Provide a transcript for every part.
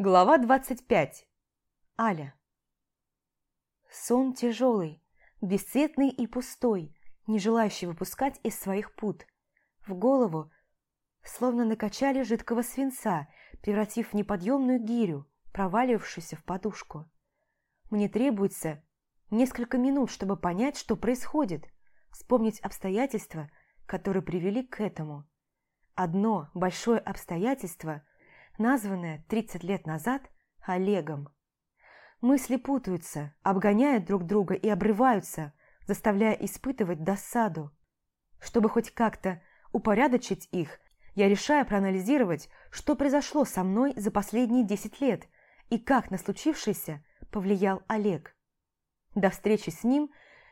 Глава 25. Аля. Сон тяжелый, бесцветный и пустой, не желающий выпускать из своих пут. В голову словно накачали жидкого свинца, превратив в неподъемную гирю, провалившуюся в подушку. Мне требуется несколько минут, чтобы понять, что происходит, вспомнить обстоятельства, которые привели к этому. Одно большое обстоятельство – названное 30 лет назад Олегом. Мысли путаются, обгоняют друг друга и обрываются, заставляя испытывать досаду. Чтобы хоть как-то упорядочить их, я решаю проанализировать, что произошло со мной за последние 10 лет и как на случившееся повлиял Олег. До встречи с ним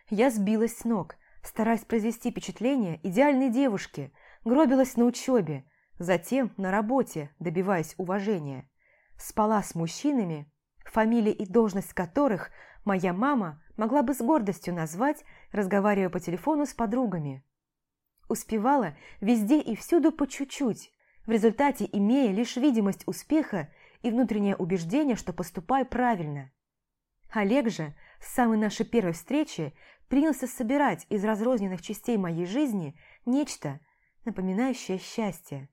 я сбилась с ног, стараясь произвести впечатление идеальной девушки, гробилась на учебе, затем на работе, добиваясь уважения. Спала с мужчинами, фамилии и должность которых моя мама могла бы с гордостью назвать, разговаривая по телефону с подругами. Успевала везде и всюду по чуть-чуть, в результате имея лишь видимость успеха и внутреннее убеждение, что поступаю правильно. Олег же с самой нашей первой встречи принялся собирать из разрозненных частей моей жизни нечто, напоминающее счастье.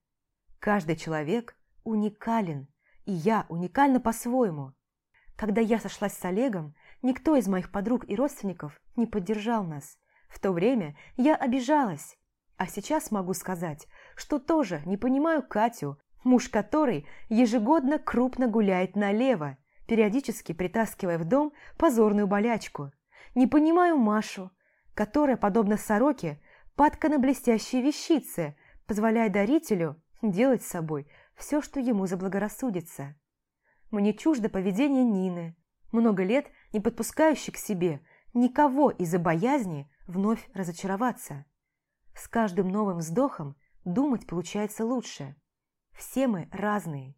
Каждый человек уникален, и я уникальна по-своему. Когда я сошлась с Олегом, никто из моих подруг и родственников не поддержал нас. В то время я обижалась, а сейчас могу сказать, что тоже не понимаю Катю, муж которой ежегодно крупно гуляет налево, периодически притаскивая в дом позорную болячку. Не понимаю Машу, которая, подобно сороке, падка на блестящие вещицы, позволяя дарителю делать с собой все, что ему заблагорассудится. Мне чуждо поведение Нины, много лет не подпускающей к себе никого из-за боязни вновь разочароваться. С каждым новым вздохом думать получается лучше. Все мы разные.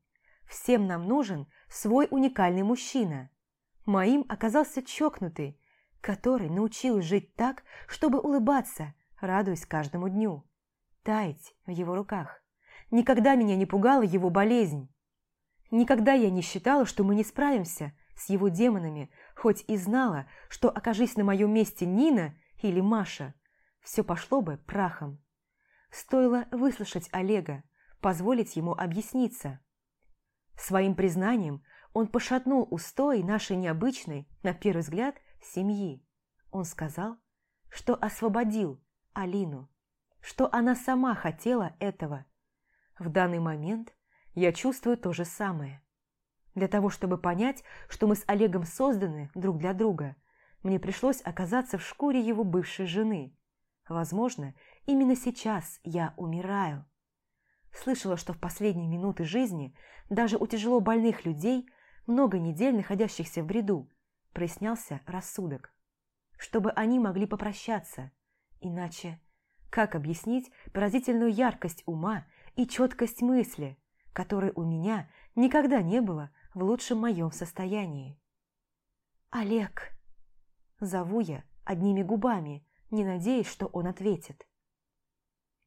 Всем нам нужен свой уникальный мужчина. Моим оказался чокнутый, который научил жить так, чтобы улыбаться, радуясь каждому дню, таять в его руках. Никогда меня не пугала его болезнь. Никогда я не считала, что мы не справимся с его демонами, хоть и знала, что, окажись на моем месте Нина или Маша, все пошло бы прахом. Стоило выслушать Олега, позволить ему объясниться. Своим признанием он пошатнул устои нашей необычной, на первый взгляд, семьи. Он сказал, что освободил Алину, что она сама хотела этого, в данный момент я чувствую то же самое. Для того, чтобы понять, что мы с Олегом созданы друг для друга, мне пришлось оказаться в шкуре его бывшей жены. Возможно, именно сейчас я умираю. Слышала, что в последние минуты жизни даже у тяжело больных людей, много недель находящихся в бреду, прояснялся рассудок. Чтобы они могли попрощаться. Иначе, как объяснить поразительную яркость ума и четкость мысли, которой у меня никогда не было в лучшем моем состоянии. «Олег!» Зову я одними губами, не надеясь, что он ответит.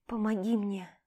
«Помоги мне!»